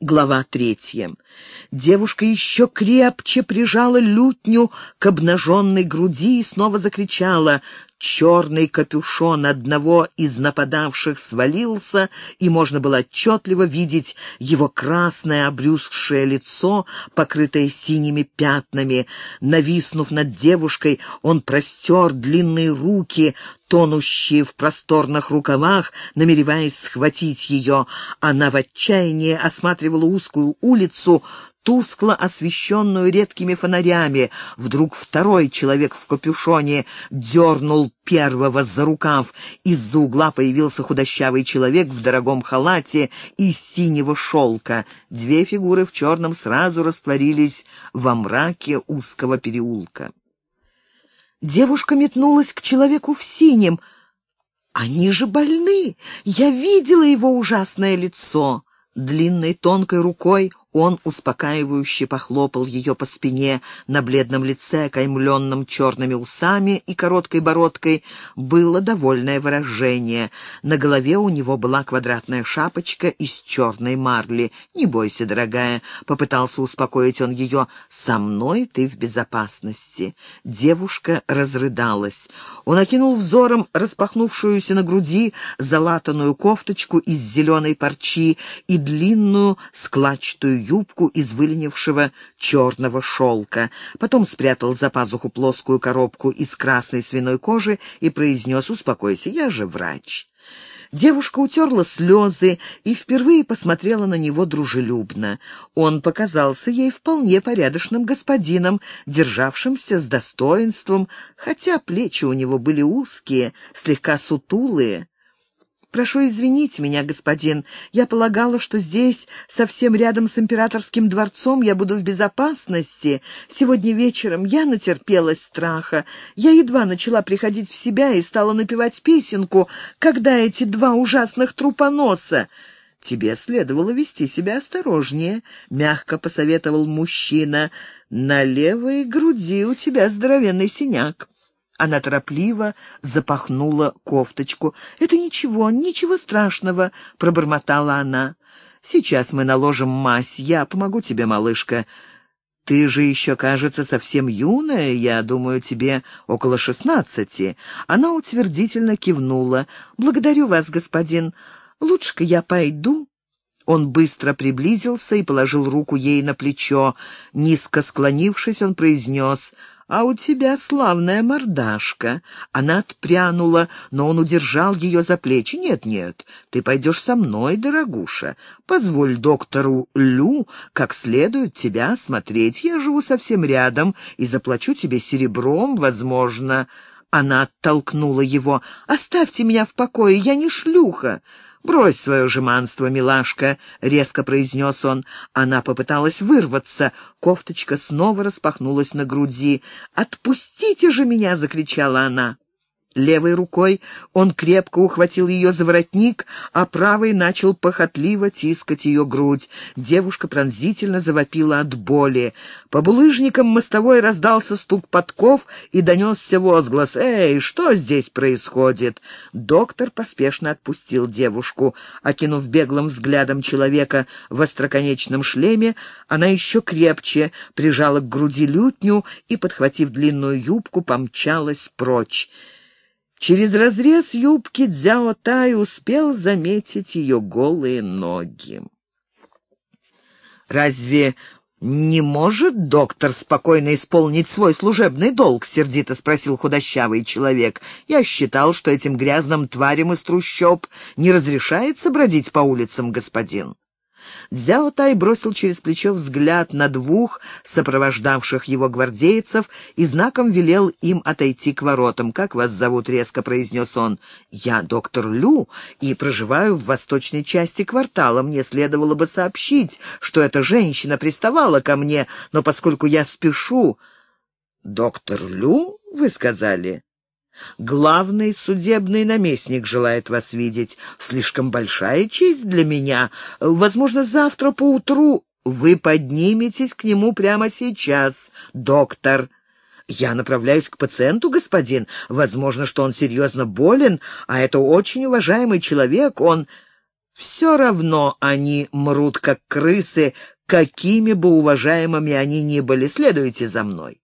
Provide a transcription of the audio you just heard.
Глава третья. Девушка еще крепче прижала лютню к обнаженной груди и снова закричала. Черный капюшон одного из нападавших свалился, и можно было отчетливо видеть его красное обрюзгшее лицо, покрытое синими пятнами. Нависнув над девушкой, он простер длинные руки, тонущие в просторных рукавах, намереваясь схватить ее. Она в отчаянии осматривала узкую улицу, тускло освещенную редкими фонарями. Вдруг второй человек в капюшоне дернул первого за рукав. Из-за угла появился худощавый человек в дорогом халате из синего шелка. Две фигуры в черном сразу растворились во мраке узкого переулка. Девушка метнулась к человеку в синем. «Они же больны! Я видела его ужасное лицо!» Длинной тонкой рукой он успокаивающе похлопал ее по спине. На бледном лице, окаймленном черными усами и короткой бородкой, было довольное выражение. На голове у него была квадратная шапочка из черной марли. «Не бойся, дорогая», — попытался успокоить он ее, — «со мной ты в безопасности». Девушка разрыдалась. Он окинул взором распахнувшуюся на груди залатанную кофточку из зеленой парчи и длинную складчатую юбку из выленившего черного шелка. Потом спрятал за пазуху плоскую коробку из красной свиной кожи и произнес «Успокойся, я же врач». Девушка утерла слезы и впервые посмотрела на него дружелюбно. Он показался ей вполне порядочным господином, державшимся с достоинством, хотя плечи у него были узкие, слегка сутулые. «Прошу извинить меня, господин. Я полагала, что здесь, совсем рядом с императорским дворцом, я буду в безопасности. Сегодня вечером я натерпелась страха. Я едва начала приходить в себя и стала напевать песенку, когда эти два ужасных трупоноса...» «Тебе следовало вести себя осторожнее», — мягко посоветовал мужчина. «На левой груди у тебя здоровенный синяк». Она торопливо запахнула кофточку. «Это ничего, ничего страшного», — пробормотала она. «Сейчас мы наложим мазь. Я помогу тебе, малышка. Ты же еще, кажется, совсем юная. Я думаю, тебе около шестнадцати». Она утвердительно кивнула. «Благодарю вас, господин. Лучше-ка я пойду». Он быстро приблизился и положил руку ей на плечо. Низко склонившись, он произнес «А у тебя славная мордашка». Она отпрянула, но он удержал ее за плечи. «Нет-нет, ты пойдешь со мной, дорогуша. Позволь доктору Лю как следует тебя осмотреть. Я живу совсем рядом и заплачу тебе серебром, возможно». Она оттолкнула его. «Оставьте меня в покое, я не шлюха». «Брось свое жеманство, милашка», — резко произнес он. Она попыталась вырваться. Кофточка снова распахнулась на груди. «Отпустите же меня!» — закричала она. Левой рукой он крепко ухватил ее за воротник, а правой начал похотливо тискать ее грудь. Девушка пронзительно завопила от боли. По булыжникам мостовой раздался стук подков и донесся возглас. «Эй, что здесь происходит?» Доктор поспешно отпустил девушку. Окинув беглым взглядом человека в остроконечном шлеме, она еще крепче прижала к груди лютню и, подхватив длинную юбку, помчалась прочь. Через разрез юбки Дзяо Тай успел заметить ее голые ноги. «Разве не может доктор спокойно исполнить свой служебный долг?» — сердито спросил худощавый человек. «Я считал, что этим грязным тварям из трущоб не разрешается бродить по улицам, господин». Дзяо Тай бросил через плечо взгляд на двух сопровождавших его гвардейцев и знаком велел им отойти к воротам. «Как вас зовут?» — резко произнес он. «Я доктор Лю и проживаю в восточной части квартала. Мне следовало бы сообщить, что эта женщина приставала ко мне, но поскольку я спешу...» «Доктор Лю, вы сказали?» Главный судебный наместник желает вас видеть. Слишком большая честь для меня. Возможно, завтра поутру вы подниметесь к нему прямо сейчас, доктор. Я направляюсь к пациенту, господин. Возможно, что он серьезно болен, а это очень уважаемый человек. Он... Все равно они мрут, как крысы, какими бы уважаемыми они ни были. Следуйте за мной.